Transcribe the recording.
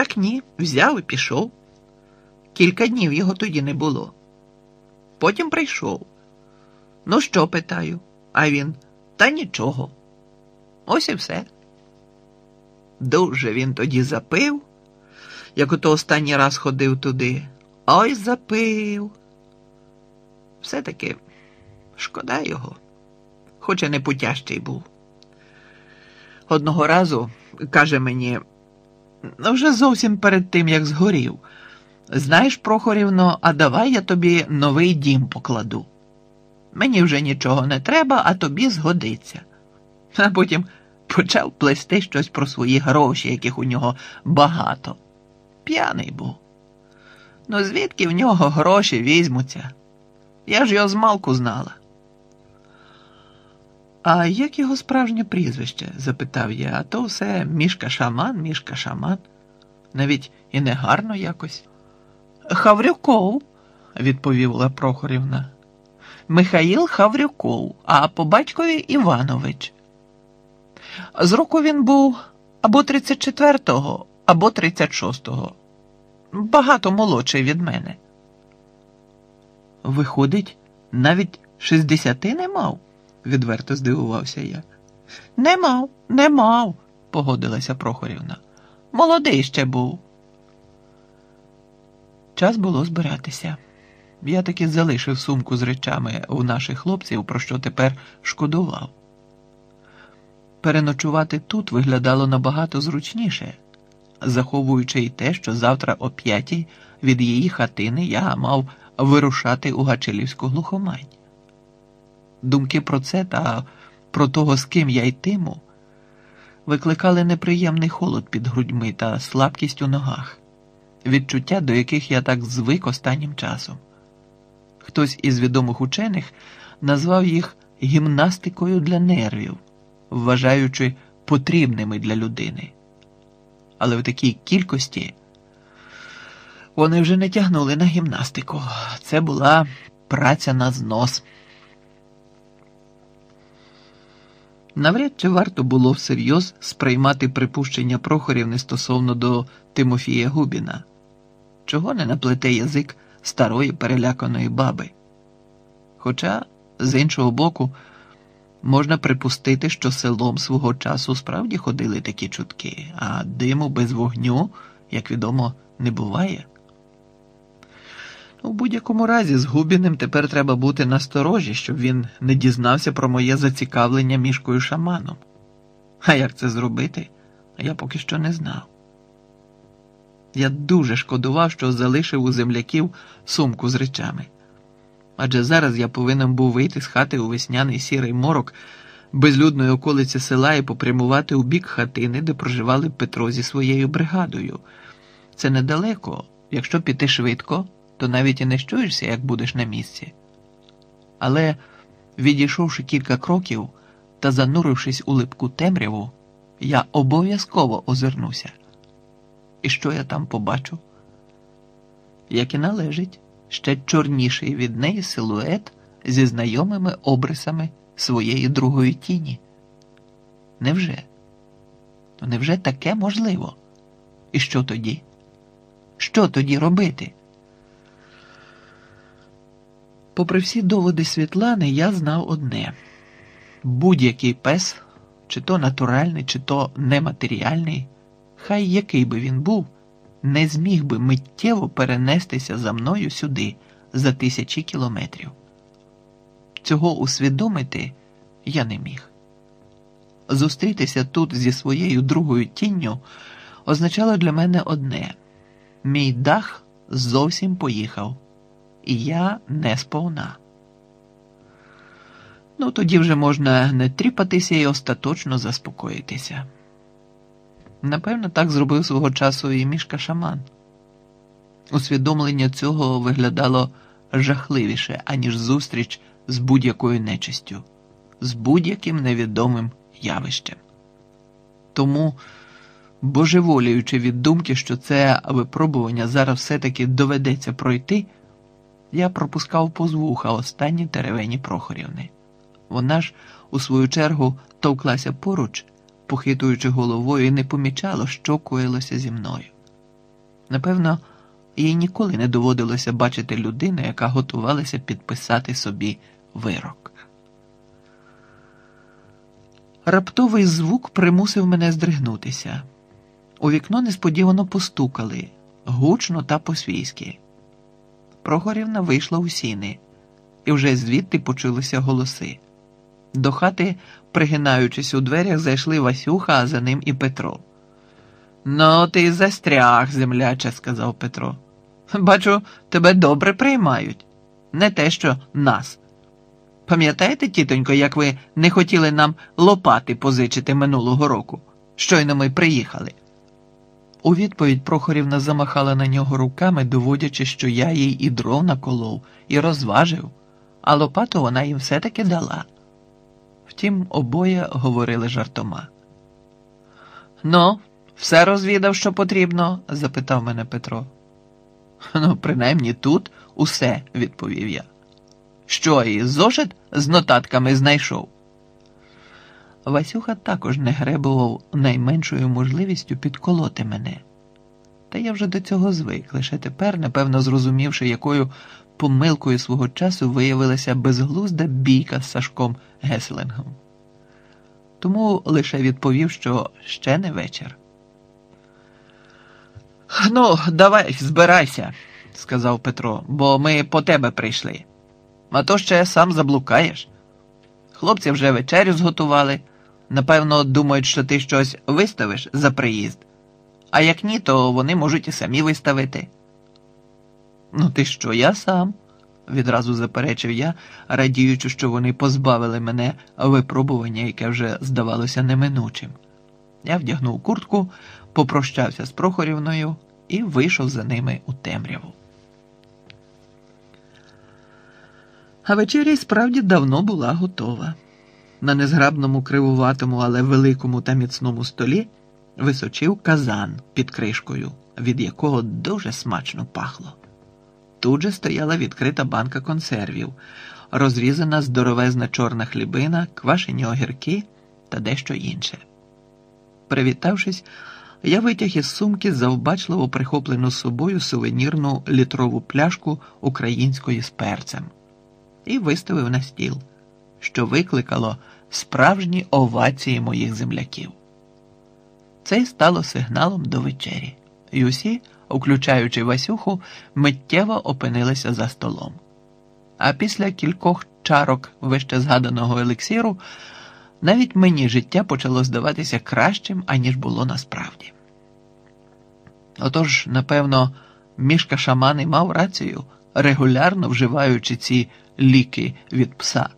Так ні, взяв і пішов. Кілька днів його тоді не було. Потім прийшов. Ну, що питаю? А він та нічого. Ось і все. Дуже він тоді запив, як ото останній раз ходив туди. Ой запив. Все-таки шкода його, хоч і не путящий був. Одного разу каже мені, вже зовсім перед тим, як згорів. Знаєш, Прохорівно, а давай я тобі новий дім покладу. Мені вже нічого не треба, а тобі згодиться. А потім почав плести щось про свої гроші, яких у нього багато. П'яний був. Ну звідки в нього гроші візьмуться? Я ж його змалку знала. А як його справжнє прізвище? запитав я, а то все мішка шаман, мішка шаман. Навіть і не гарно якось. Хаврюков, відповіла Прохорівна. Михаїл Хаврюков, а по батькові Іванович. З року він був або 34-го, або 36-го. Багато молодший від мене. Виходить, навіть 60 не мав, відверто здивувався я. Не мав, не мав, погодилася Прохорівна. Молодий ще був. Час було збиратися. Я таки залишив сумку з речами у наших хлопців, про що тепер шкодував. Переночувати тут виглядало набагато зручніше, заховуючи й те, що завтра о п'ятій від її хатини я мав вирушати у Гачилівську глухомань. Думки про це та про того, з ким я йтиму, викликали неприємний холод під грудьми та слабкість у ногах, відчуття, до яких я так звик останнім часом. Хтось із відомих учених назвав їх гімнастикою для нервів, вважаючи потрібними для людини. Але в такій кількості вони вже не тягнули на гімнастику. Це була праця на знос. Навряд чи варто було всерйоз сприймати припущення Прохорівни стосовно до Тимофія Губіна, чого не наплете язик старої переляканої баби. Хоча, з іншого боку, можна припустити, що селом свого часу справді ходили такі чутки, а диму без вогню, як відомо, не буває. У будь-якому разі з Губіним тепер треба бути насторожі, щоб він не дізнався про моє зацікавлення мішкою шаманом. А як це зробити, я поки що не знав. Я дуже шкодував, що залишив у земляків сумку з речами. Адже зараз я повинен був вийти з хати у весняний сірий морок безлюдної околиці села і попрямувати у бік хатини, де проживали Петро зі своєю бригадою. Це недалеко, якщо піти швидко то навіть і не щуєшся, як будеш на місці. Але, відійшовши кілька кроків та занурившись у липку темряву, я обов'язково озирнуся. І що я там побачу? Як і належить, ще чорніший від неї силует зі знайомими обрисами своєї другої тіні. Невже? То невже таке можливо? І що тоді? Що тоді робити? Попри всі доводи Світлани, я знав одне: будь-який пес, чи то натуральний, чи то нематеріальний, хай який би він був, не зміг би миттєво перенестися за мною сюди за тисячі кілометрів. Цього усвідомити я не міг. Зустрітися тут зі своєю другою тінню означало для мене одне: мій дах зовсім поїхав і я не сповна. Ну, тоді вже можна не тріпатися і остаточно заспокоїтися. Напевно, так зробив свого часу і мішка шаман. Усвідомлення цього виглядало жахливіше, аніж зустріч з будь-якою нечистю, з будь-яким невідомим явищем. Тому, божеволіючи від думки, що це випробування зараз все-таки доведеться пройти. Я пропускав повз вуха останні теревені Прохорівни. Вона ж, у свою чергу, товклася поруч, похитуючи головою, і не помічала, що коїлося зі мною. Напевно, їй ніколи не доводилося бачити людину, яка готувалася підписати собі вирок. Раптовий звук примусив мене здригнутися. У вікно несподівано постукали гучно та по-свійськи. Прохорівна вийшла у сіни, і вже звідти почулися голоси. До хати, пригинаючись у дверях, зайшли Васюха, а за ним і Петро. Ну, ти застряг, земляче, сказав Петро. Бачу, тебе добре приймають, не те, що нас. Пам'ятаєте, тітонько, як ви не хотіли нам лопати позичити минулого року? Щойно ми приїхали. У відповідь Прохорівна замахала на нього руками, доводячи, що я їй і дров наколов, і розважив, а лопату вона їм все-таки дала. Втім, обоє говорили жартома. Ну, все розвідав, що потрібно? запитав мене Петро. Ну, принаймні тут усе, відповів я. Що, і зошит з нотатками знайшов? Васюха також не гребував найменшою можливістю підколоти мене. Та я вже до цього звик, лише тепер, напевно, зрозумівши, якою помилкою свого часу виявилася безглузда бійка з Сашком Геслингом. Тому лише відповів, що ще не вечір. Ну, давай, збирайся, сказав Петро, бо ми по тебе прийшли. А то ще сам заблукаєш. Хлопці вже вечерю зготували. Напевно, думають, що ти щось виставиш за приїзд, а як ні, то вони можуть і самі виставити. Ну, ти що, я сам? відразу заперечив я, радіючи, що вони позбавили мене випробування, яке вже здавалося неминучим. Я вдягнув куртку, попрощався з Прохорівною і вийшов за ними у темряву. А вечеря справді давно була готова. На незграбному кривуватому, але великому та міцному столі височив казан під кришкою, від якого дуже смачно пахло. Тут же стояла відкрита банка консервів, розрізана здоровезна чорна хлібина, квашені огірки та дещо інше. Привітавшись, я витяг із сумки завбачливо прихоплену з собою сувенірну літрову пляшку української з перцем і виставив на стіл, що викликало справжні овації моїх земляків. Це й стало сигналом до вечері, і усі, включаючи Васюху, миттєво опинилися за столом. А після кількох чарок вище згаданого елексіру навіть мені життя почало здаватися кращим, аніж було насправді. Отож, напевно, мішка шамани мав рацію, регулярно вживаючи ці ліки від пса.